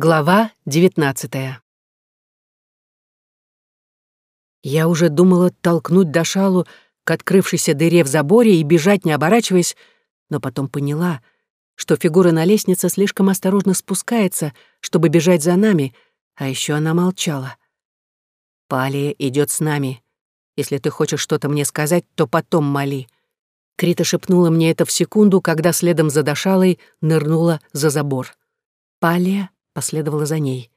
Глава девятнадцатая. Я уже думала толкнуть Дашалу к открывшейся дыре в заборе и бежать, не оборачиваясь, но потом поняла, что фигура на лестнице слишком осторожно спускается, чтобы бежать за нами, а еще она молчала. «Палия идет с нами. Если ты хочешь что-то мне сказать, то потом моли». Крита шепнула мне это в секунду, когда следом за Дашалой нырнула за забор. Палия последовала за ней.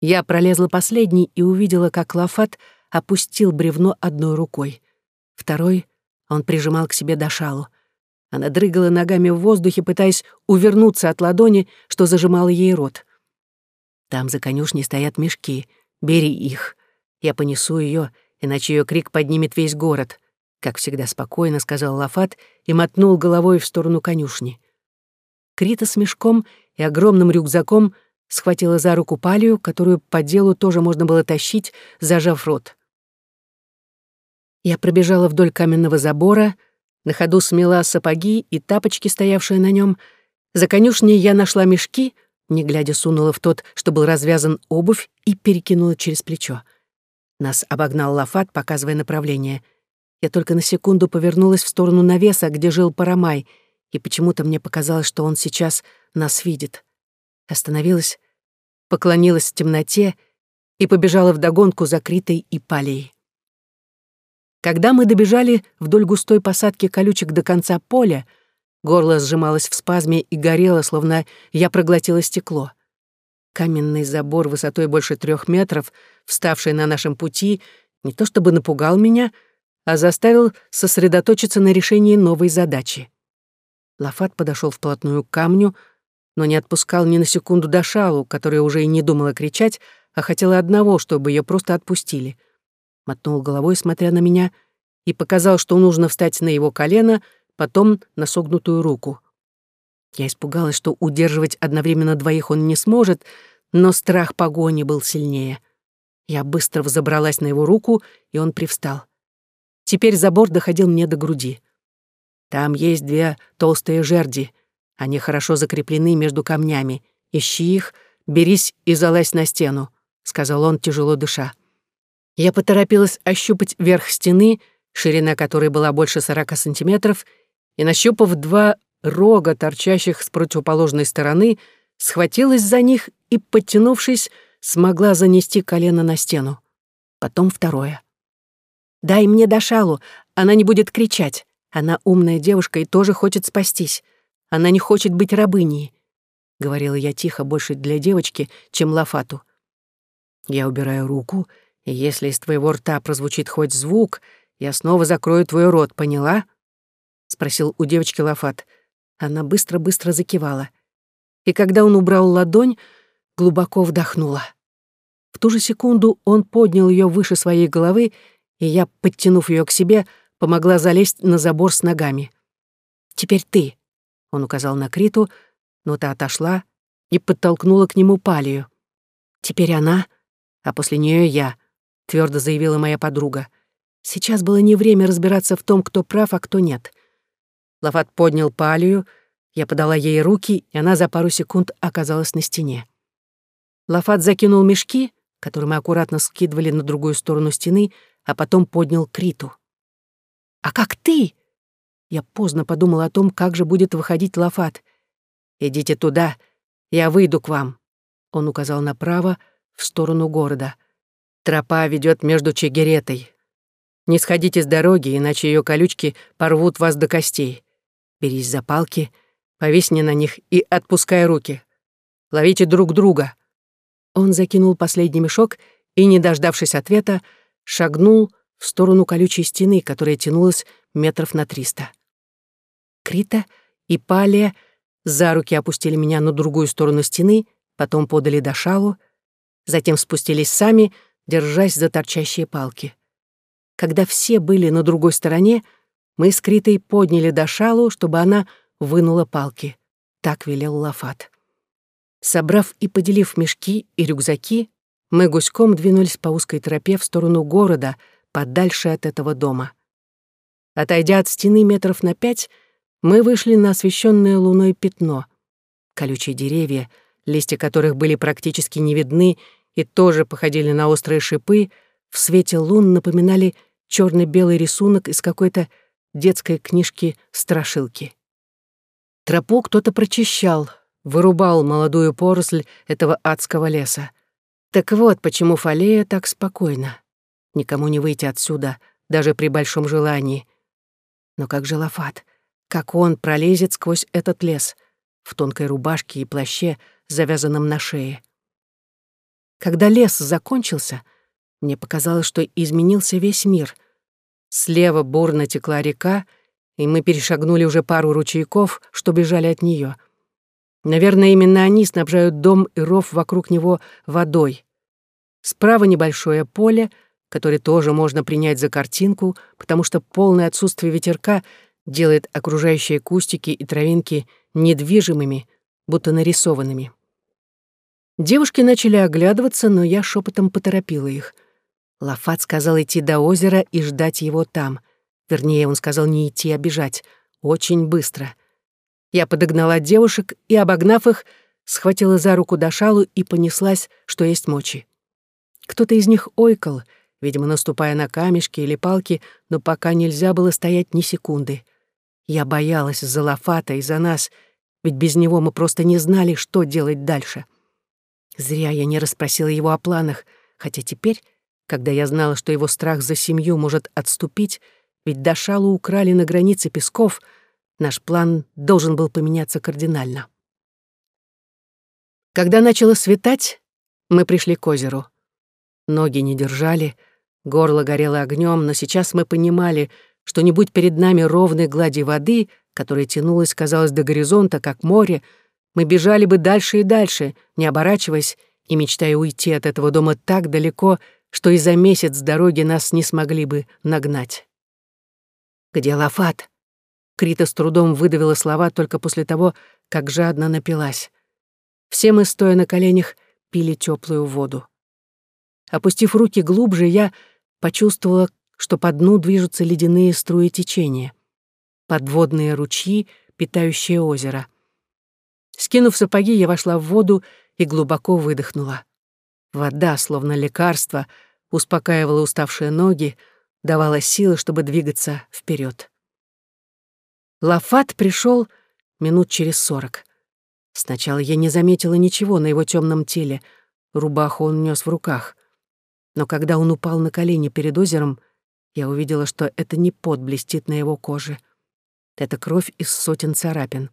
Я пролезла последней и увидела, как Лафат опустил бревно одной рукой. Второй он прижимал к себе Дашалу. Она дрыгала ногами в воздухе, пытаясь увернуться от ладони, что зажимало ей рот. «Там за конюшней стоят мешки. Бери их. Я понесу ее, иначе ее крик поднимет весь город», — как всегда спокойно сказал Лафат и мотнул головой в сторону конюшни. Крита с мешком и огромным рюкзаком схватила за руку палию, которую по делу тоже можно было тащить, зажав рот. Я пробежала вдоль каменного забора, на ходу смела сапоги и тапочки, стоявшие на нем. За конюшней я нашла мешки, не глядя сунула в тот, что был развязан обувь, и перекинула через плечо. Нас обогнал Лафат, показывая направление. Я только на секунду повернулась в сторону навеса, где жил Парамай, и почему-то мне показалось, что он сейчас нас видит. Остановилась, поклонилась в темноте и побежала вдогонку за Критой и Палей. Когда мы добежали вдоль густой посадки колючек до конца поля, горло сжималось в спазме и горело, словно я проглотила стекло. Каменный забор высотой больше трех метров, вставший на нашем пути, не то чтобы напугал меня, а заставил сосредоточиться на решении новой задачи. Лафат подошел вплотную к камню, но не отпускал ни на секунду Дашалу, которая уже и не думала кричать, а хотела одного, чтобы ее просто отпустили. Мотнул головой, смотря на меня, и показал, что нужно встать на его колено, потом на согнутую руку. Я испугалась, что удерживать одновременно двоих он не сможет, но страх погони был сильнее. Я быстро взобралась на его руку, и он привстал. Теперь забор доходил мне до груди. Там есть две толстые жерди. Они хорошо закреплены между камнями. Ищи их, берись и залазь на стену», — сказал он, тяжело дыша. Я поторопилась ощупать верх стены, ширина которой была больше сорока сантиметров, и, нащупав два рога, торчащих с противоположной стороны, схватилась за них и, подтянувшись, смогла занести колено на стену. Потом второе. «Дай мне Дашалу, она не будет кричать. Она умная девушка и тоже хочет спастись. Она не хочет быть рабыней», — говорила я тихо больше для девочки, чем Лафату. «Я убираю руку, и если из твоего рта прозвучит хоть звук, я снова закрою твой рот, поняла?» — спросил у девочки Лафат. Она быстро-быстро закивала. И когда он убрал ладонь, глубоко вдохнула. В ту же секунду он поднял ее выше своей головы, и я, подтянув ее к себе, помогла залезть на забор с ногами. «Теперь ты», — он указал на Криту, но та отошла и подтолкнула к нему палию. «Теперь она, а после нее я», — твердо заявила моя подруга. Сейчас было не время разбираться в том, кто прав, а кто нет. Лафат поднял палию, я подала ей руки, и она за пару секунд оказалась на стене. Лафат закинул мешки, которые мы аккуратно скидывали на другую сторону стены, а потом поднял Криту. «А как ты?» Я поздно подумала о том, как же будет выходить Лафат. «Идите туда, я выйду к вам», — он указал направо, в сторону города. «Тропа ведет между Чигеретой. Не сходите с дороги, иначе ее колючки порвут вас до костей. Берись за палки, повисни на них и отпускай руки. Ловите друг друга». Он закинул последний мешок и, не дождавшись ответа, шагнул в сторону колючей стены, которая тянулась метров на триста. Крита и Палия за руки опустили меня на другую сторону стены, потом подали до шалу, затем спустились сами, держась за торчащие палки. Когда все были на другой стороне, мы с Критой подняли до шалу, чтобы она вынула палки. Так велел Лафат. Собрав и поделив мешки и рюкзаки, мы гуськом двинулись по узкой тропе в сторону города — подальше от этого дома. Отойдя от стены метров на пять, мы вышли на освещенное луной пятно. Колючие деревья, листья которых были практически не видны и тоже походили на острые шипы, в свете лун напоминали черно белый рисунок из какой-то детской книжки-страшилки. Тропу кто-то прочищал, вырубал молодую поросль этого адского леса. Так вот, почему Фалея так спокойна. Никому не выйти отсюда, даже при большом желании. Но как же Лафат? Как он пролезет сквозь этот лес? В тонкой рубашке и плаще, завязанном на шее. Когда лес закончился, мне показалось, что изменился весь мир. Слева бурно текла река, и мы перешагнули уже пару ручейков, что бежали от нее. Наверное, именно они снабжают дом и ров вокруг него водой. Справа небольшое поле, которое тоже можно принять за картинку, потому что полное отсутствие ветерка делает окружающие кустики и травинки недвижимыми, будто нарисованными. Девушки начали оглядываться, но я шепотом поторопила их. Лафат сказал идти до озера и ждать его там. Вернее, он сказал не идти, а бежать. Очень быстро. Я подогнала девушек и, обогнав их, схватила за руку Дашалу и понеслась, что есть мочи. Кто-то из них ойкал, видимо, наступая на камешки или палки, но пока нельзя было стоять ни секунды. Я боялась за Лафата и за нас, ведь без него мы просто не знали, что делать дальше. Зря я не расспросила его о планах, хотя теперь, когда я знала, что его страх за семью может отступить, ведь Дашалу украли на границе Песков, наш план должен был поменяться кардинально. Когда начало светать, мы пришли к озеру. Ноги не держали, горло горело огнем, но сейчас мы понимали, что не будь перед нами ровной глади воды, которая тянулась, казалось, до горизонта, как море, мы бежали бы дальше и дальше, не оборачиваясь и мечтая уйти от этого дома так далеко, что и за месяц дороги нас не смогли бы нагнать. «Где Лафат?» Крита с трудом выдавила слова только после того, как жадно напилась. Все мы, стоя на коленях, пили теплую воду. Опустив руки глубже, я почувствовала, что по дну движутся ледяные струи течения. Подводные ручьи, питающие озеро. Скинув сапоги, я вошла в воду и глубоко выдохнула. Вода, словно лекарство, успокаивала уставшие ноги, давала силы, чтобы двигаться вперед. Лафат пришел минут через сорок. Сначала я не заметила ничего на его темном теле, рубаху он нес в руках. Но когда он упал на колени перед озером, я увидела, что это не пот блестит на его коже. Это кровь из сотен царапин.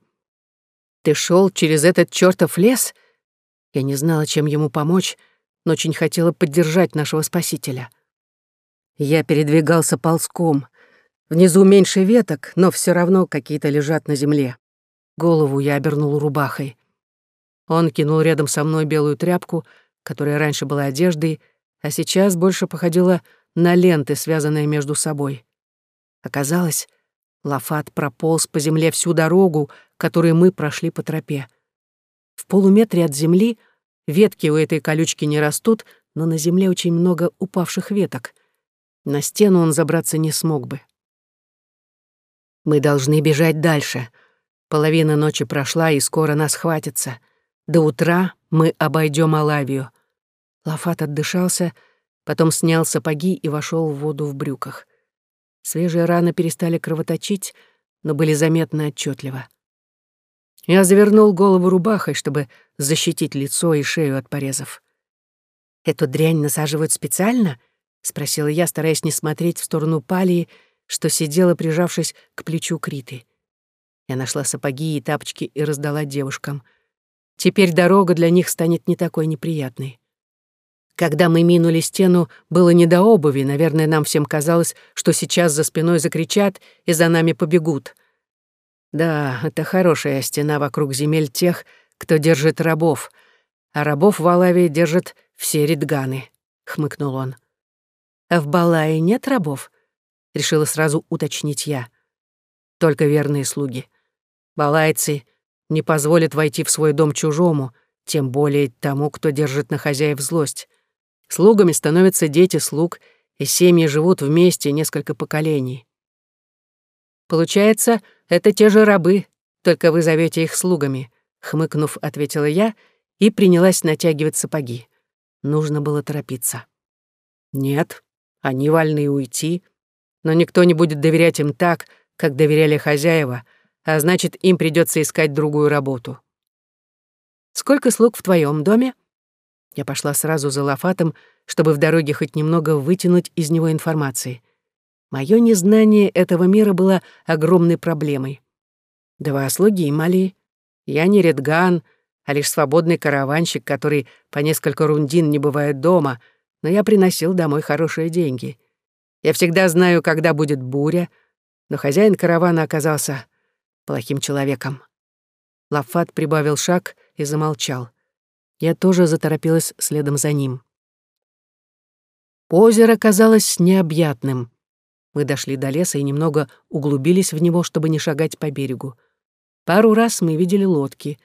«Ты шел через этот чертов лес?» Я не знала, чем ему помочь, но очень хотела поддержать нашего спасителя. Я передвигался ползком. Внизу меньше веток, но все равно какие-то лежат на земле. Голову я обернул рубахой. Он кинул рядом со мной белую тряпку, которая раньше была одеждой, а сейчас больше походила на ленты, связанные между собой. Оказалось, Лафат прополз по земле всю дорогу, которую мы прошли по тропе. В полуметре от земли ветки у этой колючки не растут, но на земле очень много упавших веток. На стену он забраться не смог бы. Мы должны бежать дальше. Половина ночи прошла, и скоро нас хватится. До утра мы обойдем Алавию. Лафат отдышался, потом снял сапоги и вошел в воду в брюках. Свежие раны перестали кровоточить, но были заметны отчетливо. Я завернул голову рубахой, чтобы защитить лицо и шею от порезов. «Эту дрянь насаживают специально?» — спросила я, стараясь не смотреть в сторону палии, что сидела, прижавшись к плечу Криты. Я нашла сапоги и тапочки и раздала девушкам. Теперь дорога для них станет не такой неприятной. Когда мы минули стену, было не до обуви, наверное, нам всем казалось, что сейчас за спиной закричат и за нами побегут. Да, это хорошая стена вокруг земель тех, кто держит рабов, а рабов в Алаве держат все редганы, — хмыкнул он. А в Балае нет рабов? — решила сразу уточнить я. Только верные слуги. Балайцы не позволят войти в свой дом чужому, тем более тому, кто держит на хозяев злость. Слугами становятся дети слуг, и семьи живут вместе несколько поколений. Получается, это те же рабы, только вы зовете их слугами, хмыкнув, ответила я и принялась натягивать сапоги. Нужно было торопиться. Нет, они вольны уйти, но никто не будет доверять им так, как доверяли хозяева, а значит, им придется искать другую работу. «Сколько слуг в твоем доме?» Я пошла сразу за Лафатом, чтобы в дороге хоть немного вытянуть из него информации. Моё незнание этого мира было огромной проблемой. Два слуги, Мали. Я не Редган, а лишь свободный караванщик, который по несколько рундин не бывает дома, но я приносил домой хорошие деньги. Я всегда знаю, когда будет буря, но хозяин каравана оказался плохим человеком. Лафат прибавил шаг и замолчал. Я тоже заторопилась следом за ним. Озеро казалось необъятным. Мы дошли до леса и немного углубились в него, чтобы не шагать по берегу. Пару раз мы видели лодки.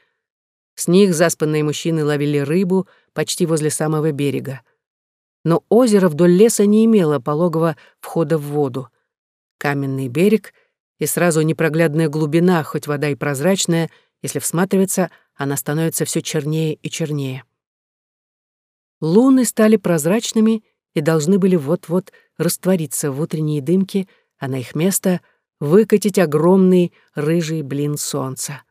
С них заспанные мужчины ловили рыбу почти возле самого берега. Но озеро вдоль леса не имело пологого входа в воду. Каменный берег и сразу непроглядная глубина, хоть вода и прозрачная, если всматриваться, она становится все чернее и чернее. Луны стали прозрачными и должны были вот-вот раствориться в утренней дымке, а на их место выкатить огромный рыжий блин солнца.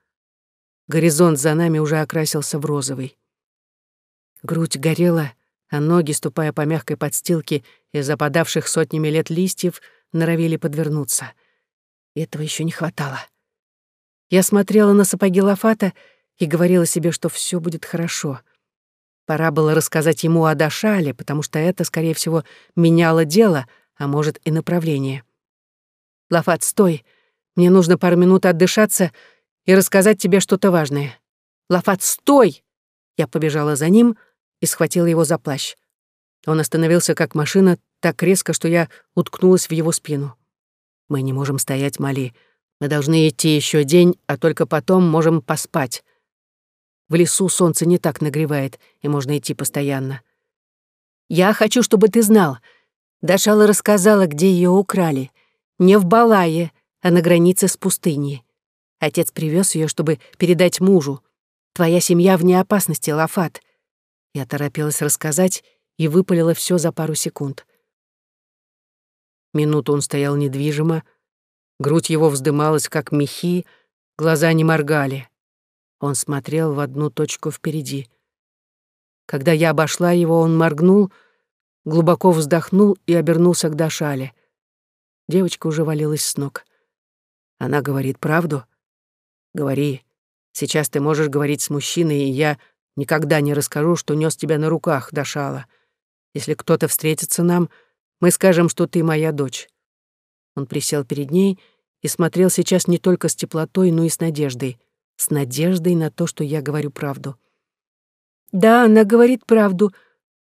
Горизонт за нами уже окрасился в розовый. Грудь горела, а ноги, ступая по мягкой подстилке из западавших сотнями лет листьев, норовили подвернуться. Этого еще не хватало. Я смотрела на сапоги Лафата и говорила себе, что все будет хорошо. Пора было рассказать ему о Дашале, потому что это, скорее всего, меняло дело, а может и направление. «Лафат, стой! Мне нужно пару минут отдышаться и рассказать тебе что-то важное. Лафат, стой!» Я побежала за ним и схватила его за плащ. Он остановился как машина так резко, что я уткнулась в его спину. «Мы не можем стоять, Мали. Мы должны идти еще день, а только потом можем поспать. В лесу солнце не так нагревает, и можно идти постоянно. Я хочу, чтобы ты знал. Дашала рассказала, где ее украли. Не в Балае, а на границе с пустыней. Отец привез ее, чтобы передать мужу. Твоя семья вне опасности, Лафат. Я торопилась рассказать и выпалила все за пару секунд. Минуту он стоял недвижимо, грудь его вздымалась, как мехи, глаза не моргали. Он смотрел в одну точку впереди. Когда я обошла его, он моргнул, глубоко вздохнул и обернулся к Дашале. Девочка уже валилась с ног. Она говорит правду? Говори. Сейчас ты можешь говорить с мужчиной, и я никогда не расскажу, что нес тебя на руках, Дашала. Если кто-то встретится нам, мы скажем, что ты моя дочь. Он присел перед ней и смотрел сейчас не только с теплотой, но и с надеждой с надеждой на то, что я говорю правду. «Да, она говорит правду.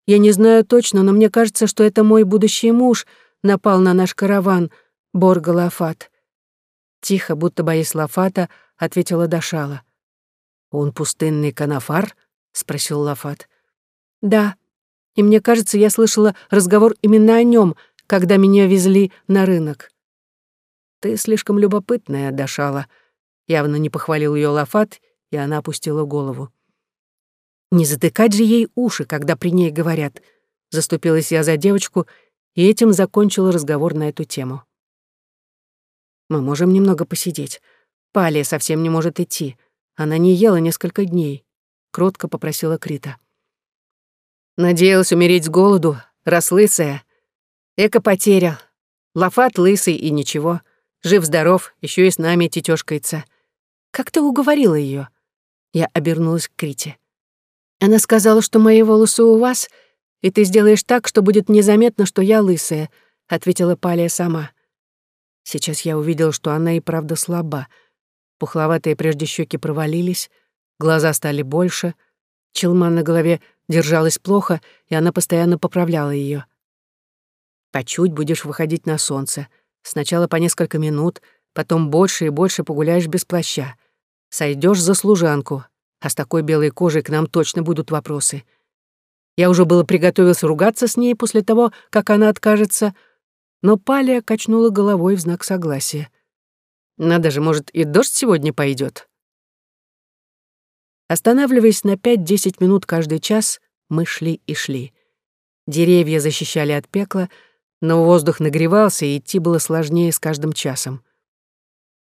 Я не знаю точно, но мне кажется, что это мой будущий муж напал на наш караван, Борга Лафат». Тихо, будто боясь Лафата, ответила Дашала. «Он пустынный канафар?» — спросил Лафат. «Да. И мне кажется, я слышала разговор именно о нем, когда меня везли на рынок». «Ты слишком любопытная, Дашала», Явно не похвалил ее Лафат, и она опустила голову. «Не затыкать же ей уши, когда при ней говорят», — заступилась я за девочку, и этим закончила разговор на эту тему. «Мы можем немного посидеть. Палия совсем не может идти. Она не ела несколько дней», — кротко попросила Крита. «Надеялась умереть с голоду, раз лысая. Эко-потеря. Лафат лысый и ничего. Жив-здоров, еще и с нами тетёшкается. Как ты уговорила ее? Я обернулась к Крите. Она сказала, что мои волосы у вас, и ты сделаешь так, что будет незаметно, что я лысая, ответила Палия сама. Сейчас я увидел, что она и правда слаба. Пухловатые прежде щеки провалились, глаза стали больше, челма на голове держалась плохо, и она постоянно поправляла ее. По чуть будешь выходить на солнце. Сначала по несколько минут — Потом больше и больше погуляешь без плаща. Сойдешь за служанку, а с такой белой кожей к нам точно будут вопросы. Я уже было приготовился ругаться с ней после того, как она откажется, но Палия качнула головой в знак согласия. Надо же, может, и дождь сегодня пойдет. Останавливаясь на 5-10 минут каждый час, мы шли и шли. Деревья защищали от пекла, но воздух нагревался, и идти было сложнее с каждым часом.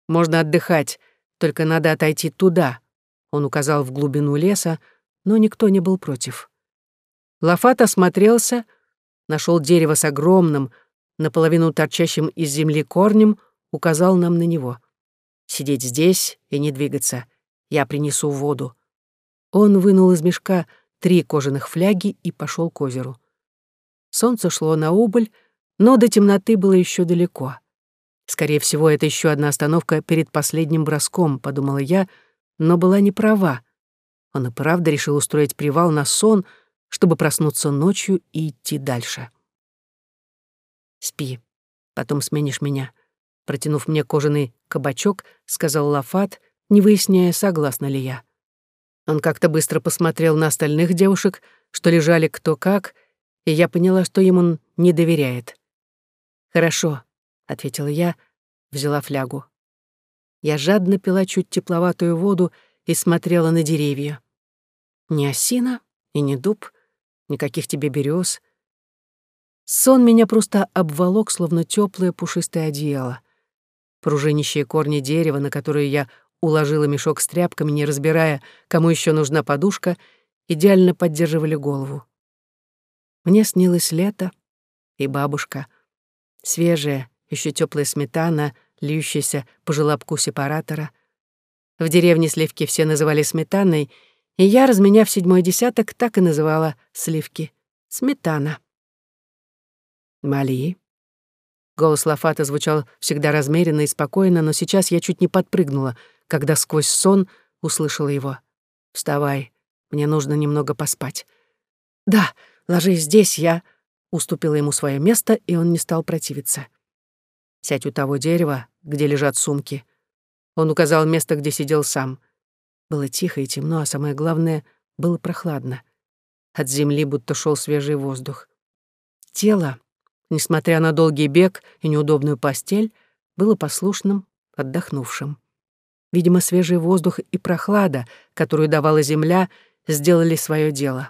«Можно отдыхать, только надо отойти туда», — он указал в глубину леса, но никто не был против. Лафат осмотрелся, нашел дерево с огромным, наполовину торчащим из земли корнем, указал нам на него. «Сидеть здесь и не двигаться. Я принесу воду». Он вынул из мешка три кожаных фляги и пошел к озеру. Солнце шло на убыль, но до темноты было еще далеко. Скорее всего, это еще одна остановка перед последним броском, подумала я, но была не права. Он и правда решил устроить привал на сон, чтобы проснуться ночью и идти дальше. «Спи, потом сменишь меня», — протянув мне кожаный кабачок, сказал Лафат, не выясняя, согласна ли я. Он как-то быстро посмотрел на остальных девушек, что лежали кто как, и я поняла, что им он не доверяет. «Хорошо», — ответила я, взяла флягу. Я жадно пила чуть тепловатую воду и смотрела на деревья. Ни осина и ни дуб, никаких тебе берез. Сон меня просто обволок, словно теплое пушистое одеяло. Пружинищие корни дерева, на которые я уложила мешок с тряпками, не разбирая, кому еще нужна подушка, идеально поддерживали голову. Мне снилось лето и бабушка. Свежая, еще теплая сметана, льющаяся по желобку сепаратора. В деревне сливки все называли сметаной, и я, разменяв седьмой десяток, так и называла сливки. Сметана. Мали. Голос Лафата звучал всегда размеренно и спокойно, но сейчас я чуть не подпрыгнула, когда сквозь сон услышала его. «Вставай, мне нужно немного поспать». «Да, ложись здесь, я...» Уступила ему свое место, и он не стал противиться. «Сядь у того дерева, где лежат сумки». Он указал место, где сидел сам. Было тихо и темно, а самое главное, было прохладно. От земли будто шел свежий воздух. Тело, несмотря на долгий бег и неудобную постель, было послушным, отдохнувшим. Видимо, свежий воздух и прохлада, которую давала земля, сделали свое дело.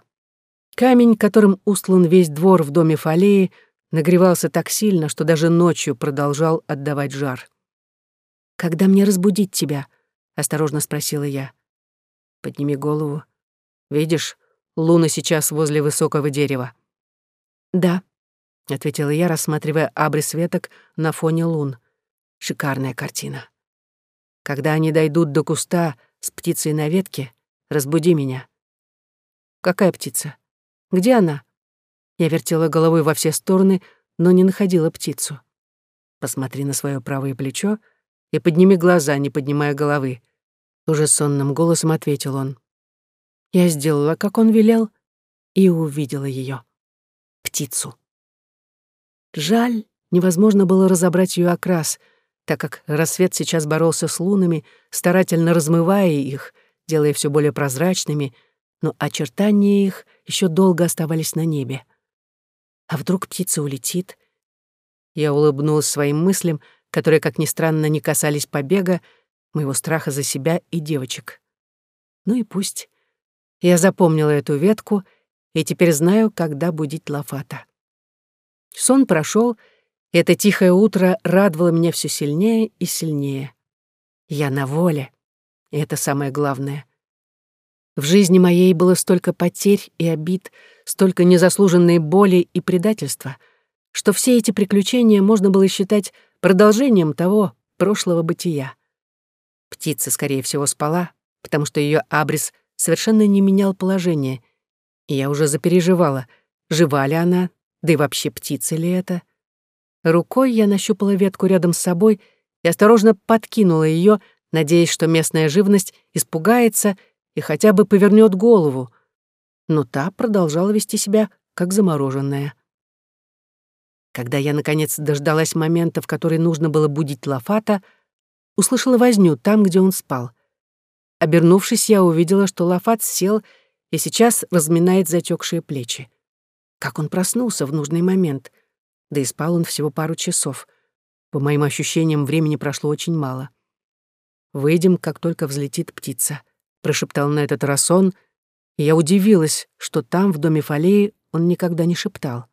Камень, которым устлан весь двор в доме Фалеи, нагревался так сильно, что даже ночью продолжал отдавать жар. «Когда мне разбудить тебя?» — осторожно спросила я. «Подними голову. Видишь, луна сейчас возле высокого дерева». «Да», — ответила я, рассматривая абрис веток на фоне лун. Шикарная картина. Когда они дойдут до куста с птицей на ветке, разбуди меня. Какая птица? Где она? Я вертела головой во все стороны, но не находила птицу. Посмотри на свое правое плечо и подними глаза, не поднимая головы. Уже сонным голосом ответил он. Я сделала, как он велел, и увидела ее. Птицу. Жаль, невозможно было разобрать ее окрас — так как рассвет сейчас боролся с лунами, старательно размывая их, делая все более прозрачными, но очертания их еще долго оставались на небе. А вдруг птица улетит? Я улыбнулась своим мыслям, которые, как ни странно, не касались побега, моего страха за себя и девочек. Ну и пусть. Я запомнила эту ветку и теперь знаю, когда будить Лафата. Сон прошел, это тихое утро радовало меня все сильнее и сильнее. Я на воле, и это самое главное. В жизни моей было столько потерь и обид, столько незаслуженной боли и предательства, что все эти приключения можно было считать продолжением того прошлого бытия. Птица, скорее всего, спала, потому что ее абрис совершенно не менял положение, и я уже запереживала, жива ли она, да и вообще птица ли это — Рукой я нащупала ветку рядом с собой и осторожно подкинула ее, надеясь, что местная живность испугается и хотя бы повернет голову. Но та продолжала вести себя как замороженная. Когда я, наконец, дождалась момента, в который нужно было будить Лафата, услышала возню там, где он спал. Обернувшись, я увидела, что Лафат сел и сейчас разминает затекшие плечи. Как он проснулся в нужный момент — да и спал он всего пару часов. По моим ощущениям, времени прошло очень мало. «Выйдем, как только взлетит птица», — прошептал на этот раз он, и я удивилась, что там, в доме Фалеи, он никогда не шептал.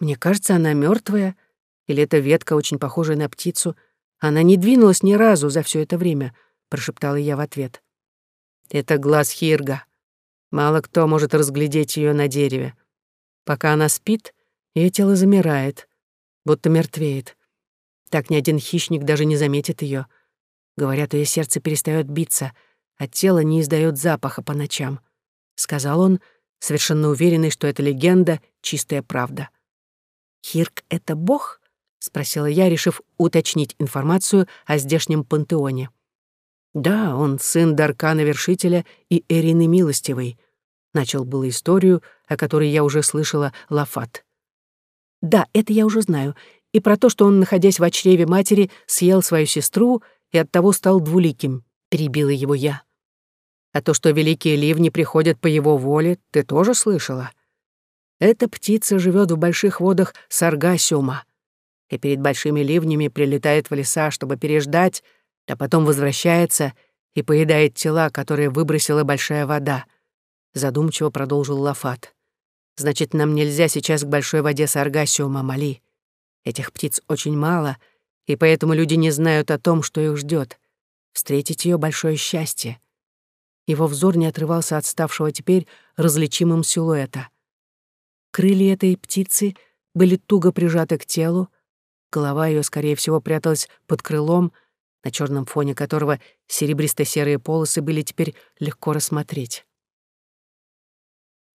Мне кажется, она мертвая, или эта ветка очень похожая на птицу. Она не двинулась ни разу за все это время, прошептала я в ответ. Это глаз Хирга. Мало кто может разглядеть ее на дереве. Пока она спит, ее тело замирает, будто мертвеет. Так ни один хищник даже не заметит ее. Говорят, ее сердце перестает биться, а тело не издает запаха по ночам. Сказал он, совершенно уверенный, что эта легенда — чистая правда. «Хирк — это бог?» — спросила я, решив уточнить информацию о здешнем пантеоне. «Да, он сын Даркана-вершителя и Эрины Милостивой», — начал было историю, о которой я уже слышала Лафат. «Да, это я уже знаю, и про то, что он, находясь в чреве матери, съел свою сестру и оттого стал двуликим», — перебила его я. «А то, что великие ливни приходят по его воле, ты тоже слышала?» Эта птица живет в больших водах Саргасиума и перед большими ливнями прилетает в леса, чтобы переждать, а потом возвращается и поедает тела, которые выбросила большая вода. Задумчиво продолжил Лафат. Значит, нам нельзя сейчас к большой воде Саргасиума, Мали. Этих птиц очень мало, и поэтому люди не знают о том, что их ждет. Встретить ее большое счастье. Его взор не отрывался от ставшего теперь различимым силуэта. Крылья этой птицы были туго прижаты к телу, голова ее, скорее всего, пряталась под крылом, на черном фоне которого серебристо-серые полосы были теперь легко рассмотреть.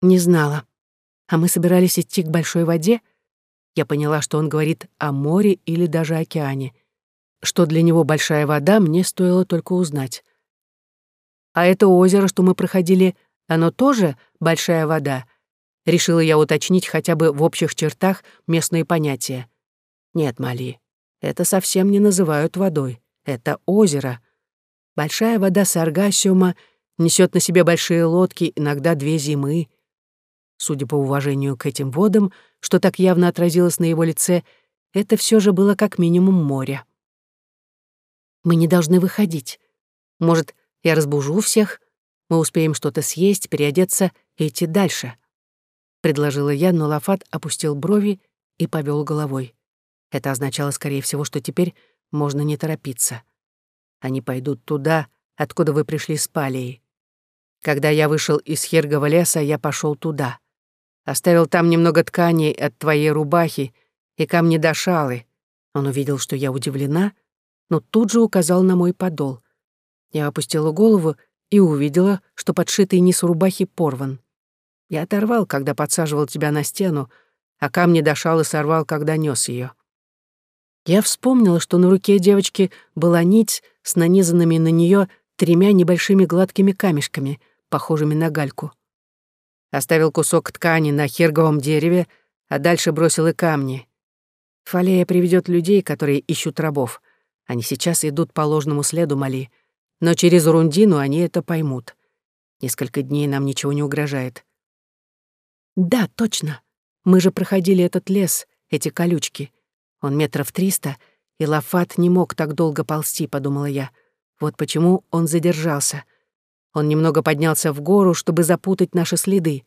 Не знала. А мы собирались идти к большой воде? Я поняла, что он говорит о море или даже океане. Что для него большая вода, мне стоило только узнать. А это озеро, что мы проходили, оно тоже большая вода? Решила я уточнить хотя бы в общих чертах местные понятия. Нет, Мали, это совсем не называют водой. Это озеро. Большая вода Саргасиума несет на себе большие лодки, иногда две зимы. Судя по уважению к этим водам, что так явно отразилось на его лице, это все же было как минимум море. Мы не должны выходить. Может, я разбужу всех, мы успеем что-то съесть, переодеться и идти дальше предложила я, но Лафат опустил брови и повел головой. Это означало, скорее всего, что теперь можно не торопиться. Они пойдут туда, откуда вы пришли с Палией. Когда я вышел из Хергова леса, я пошел туда. Оставил там немного тканей от твоей рубахи и камни до шалы. Он увидел, что я удивлена, но тут же указал на мой подол. Я опустила голову и увидела, что подшитый низ рубахи порван. Я оторвал, когда подсаживал тебя на стену, а камни дошал и сорвал, когда нес ее. Я вспомнила, что на руке девочки была нить с нанизанными на нее тремя небольшими гладкими камешками, похожими на гальку. Оставил кусок ткани на херговом дереве, а дальше бросил и камни. Фалея приведет людей, которые ищут рабов. Они сейчас идут по ложному следу Мали, но через Рундину они это поймут. Несколько дней нам ничего не угрожает. Да, точно. Мы же проходили этот лес, эти колючки. Он метров триста, и Лафат не мог так долго ползти, подумала я. Вот почему он задержался. Он немного поднялся в гору, чтобы запутать наши следы.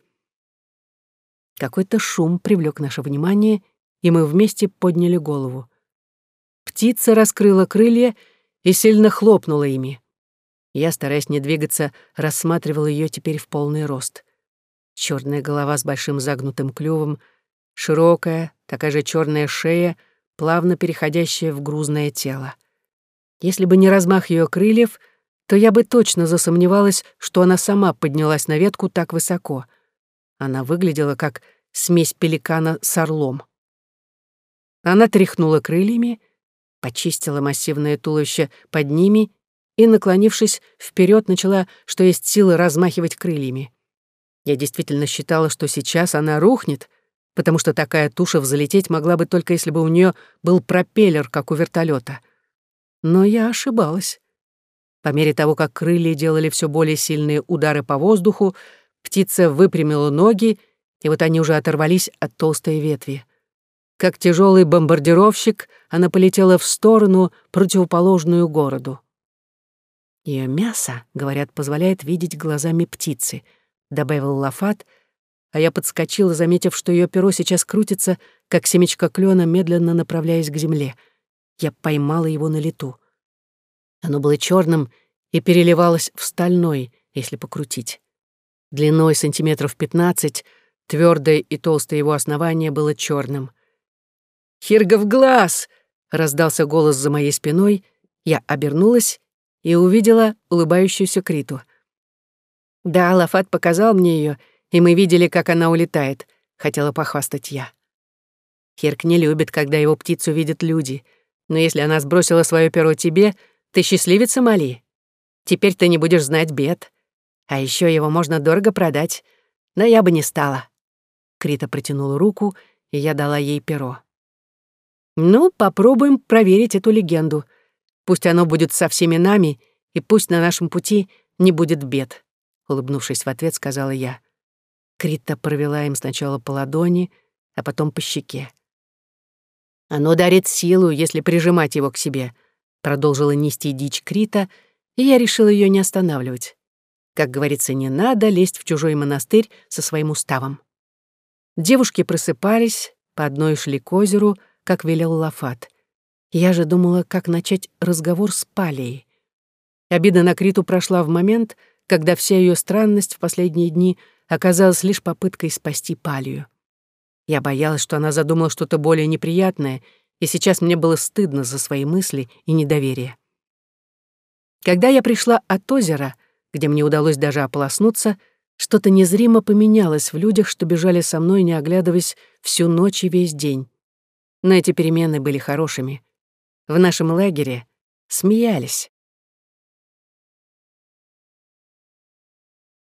Какой-то шум привлек наше внимание, и мы вместе подняли голову. Птица раскрыла крылья и сильно хлопнула ими. Я, стараясь не двигаться, рассматривал ее теперь в полный рост. Черная голова с большим загнутым клювом, широкая, такая же черная шея, плавно переходящая в грузное тело. Если бы не размах ее крыльев, то я бы точно засомневалась, что она сама поднялась на ветку так высоко. Она выглядела как смесь пеликана с орлом. Она тряхнула крыльями, почистила массивное туловище под ними и, наклонившись вперед, начала, что есть силы, размахивать крыльями. Я действительно считала, что сейчас она рухнет, потому что такая туша взлететь могла бы только если бы у нее был пропеллер, как у вертолета. Но я ошибалась. По мере того, как крылья делали все более сильные удары по воздуху, птица выпрямила ноги, и вот они уже оторвались от толстой ветви. Как тяжелый бомбардировщик, она полетела в сторону, противоположную городу. Ее мясо, говорят, позволяет видеть глазами птицы, добавил Лафат, а я подскочила, заметив, что ее перо сейчас крутится, как семечко клена, медленно направляясь к земле. Я поймала его на лету. Оно было черным и переливалось в стальной, если покрутить. Длиной сантиметров пятнадцать, твердое и толстое его основание было черным. «Хиргов глаз!» — раздался голос за моей спиной. Я обернулась и увидела улыбающуюся Криту. «Да, Лафат показал мне ее, и мы видели, как она улетает», — хотела похвастать я. Хирк не любит, когда его птицу видят люди, но если она сбросила свое перо тебе, ты счастливица, Мали. Теперь ты не будешь знать бед. А еще его можно дорого продать, но я бы не стала». Крита протянула руку, и я дала ей перо. «Ну, попробуем проверить эту легенду. Пусть оно будет со всеми нами, и пусть на нашем пути не будет бед», — улыбнувшись в ответ, сказала я. Крита провела им сначала по ладони, а потом по щеке. «Оно дарит силу, если прижимать его к себе», — продолжила нести дичь Крита, и я решила ее не останавливать. Как говорится, не надо лезть в чужой монастырь со своим уставом. Девушки просыпались, по одной шли к озеру, как велел Лафат. Я же думала, как начать разговор с Палией. Обида на Криту прошла в момент, когда вся ее странность в последние дни оказалась лишь попыткой спасти Палию. Я боялась, что она задумала что-то более неприятное, и сейчас мне было стыдно за свои мысли и недоверие. Когда я пришла от озера, где мне удалось даже ополоснуться, что-то незримо поменялось в людях, что бежали со мной, не оглядываясь всю ночь и весь день. Но эти перемены были хорошими. В нашем лагере смеялись.